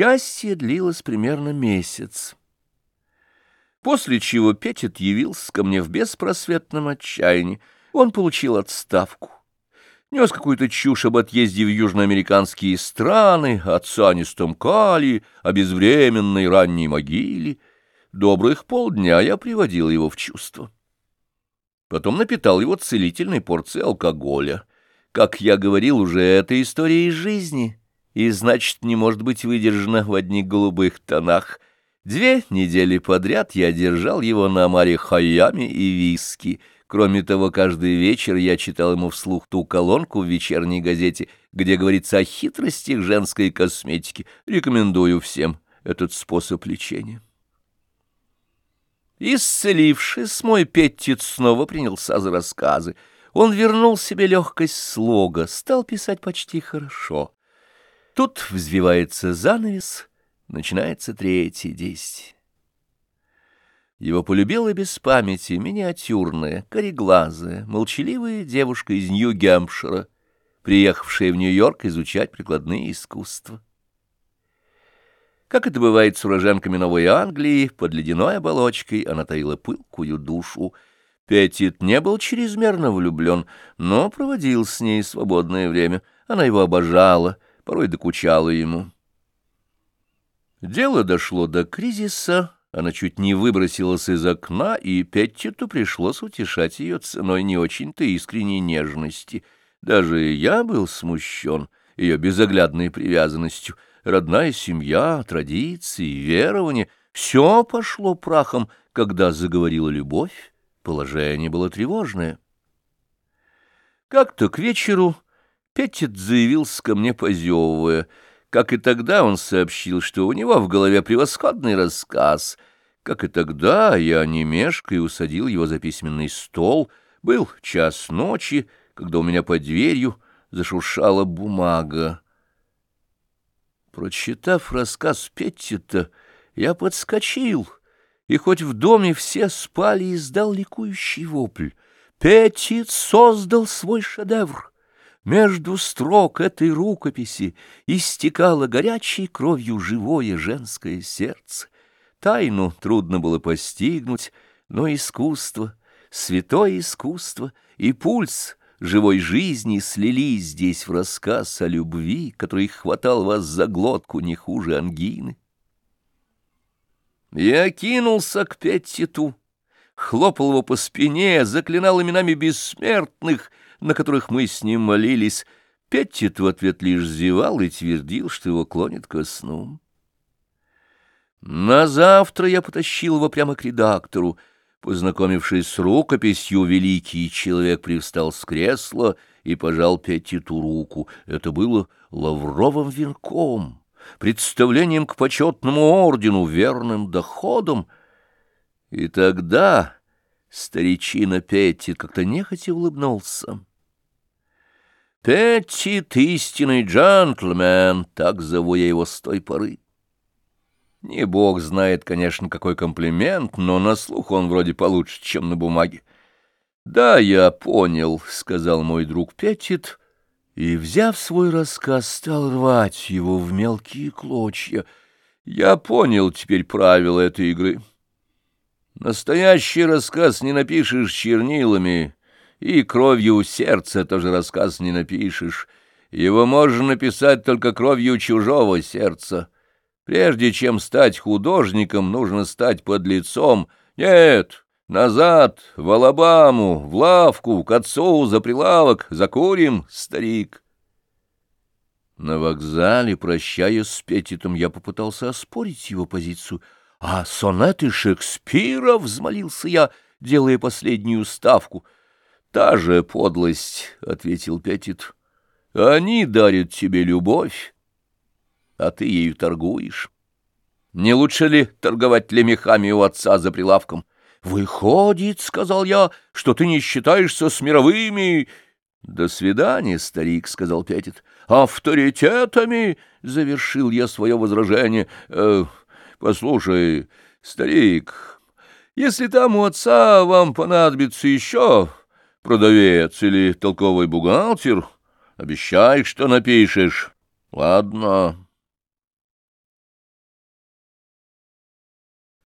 Счастье длилось примерно месяц. После чего Петит явился ко мне в беспросветном отчаянии. Он получил отставку. Нес какую-то чушь об отъезде в южноамериканские страны, о цианистом калии, о безвременной ранней могиле. Добрых полдня я приводил его в чувство. Потом напитал его целительной порцией алкоголя. Как я говорил, уже это история из жизни, и, значит, не может быть выдержана в одних голубых тонах. Две недели подряд я держал его на Амаре Хайями и виски — Кроме того, каждый вечер я читал ему вслух ту колонку в вечерней газете, где говорится о хитростях женской косметики. Рекомендую всем этот способ лечения. Исцелившись, мой Петтит снова принялся за рассказы. Он вернул себе легкость слога, стал писать почти хорошо. Тут взвивается занавес, начинается третье действие. Его полюбила без памяти миниатюрная, кореглазая, молчаливая девушка из Нью-Гэмпшира, приехавшая в Нью-Йорк изучать прикладные искусства. Как это бывает с уроженками Новой Англии, под ледяной оболочкой она таила пылкую душу. Петит не был чрезмерно влюблен, но проводил с ней свободное время. Она его обожала, порой докучала ему. Дело дошло до кризиса, она чуть не выбросилась из окна, и Петтиту пришлось утешать ее ценой не очень-то искренней нежности. Даже я был смущен ее безоглядной привязанностью. Родная семья, традиции, верование — все пошло прахом, когда заговорила любовь. Положение было тревожное. Как-то к вечеру Петтит заявился ко мне, позевывая — как и тогда он сообщил, что у него в голове превосходный рассказ. Как и тогда я, не мешкая, усадил его за письменный стол. Был час ночи, когда у меня под дверью зашуршала бумага. Прочитав рассказ Петтита, я подскочил, и хоть в доме все спали, издал ликующий вопль. Петтит создал свой шедевр. Между строк этой рукописи истекало горячей кровью живое женское сердце. Тайну трудно было постигнуть, но искусство, святое искусство и пульс живой жизни слились здесь в рассказ о любви, который хватал вас за глотку не хуже ангины. Я кинулся к Петтиту, хлопал его по спине, заклинал именами бессмертных — на которых мы с ним молились, Петтит в ответ лишь зевал и твердил, что его клонит ко сну. На завтра я потащил его прямо к редактору. Познакомившись с рукописью, великий человек привстал с кресла и пожал Петтиту руку. Это было лавровым венком, представлением к почетному ордену, верным доходом. И тогда старичина Петтит как-то нехотя улыбнулся. Петтит — истинный джентльмен, так зову я его с той поры. Не бог знает, конечно, какой комплимент, но на слух он вроде получше, чем на бумаге. «Да, я понял», — сказал мой друг Петтит, и, взяв свой рассказ, стал рвать его в мелкие клочья. «Я понял теперь правила этой игры. Настоящий рассказ не напишешь чернилами» И кровью сердца тоже рассказ не напишешь. Его можно написать только кровью чужого сердца. Прежде чем стать художником, нужно стать под лицом. Нет, назад, в Алабаму, в лавку, к отцу, за прилавок, закурим, старик. На вокзале, прощаясь с Петитом, я попытался оспорить его позицию. «А сонеты Шекспира?» — взмолился я, делая последнюю ставку — «Та же подлость», — ответил Петит. «Они дарят тебе любовь, а ты ею торгуешь. Не лучше ли торговать лемехами у отца за прилавком?» «Выходит, — сказал я, — что ты не считаешься с мировыми...» «До свидания, старик», — сказал Петит. «Авторитетами!» — завершил я свое возражение. «Э, «Послушай, старик, если там у отца вам понадобится еще...» продавец или толковый бухгалтер. Обещай, что напишешь. Ладно.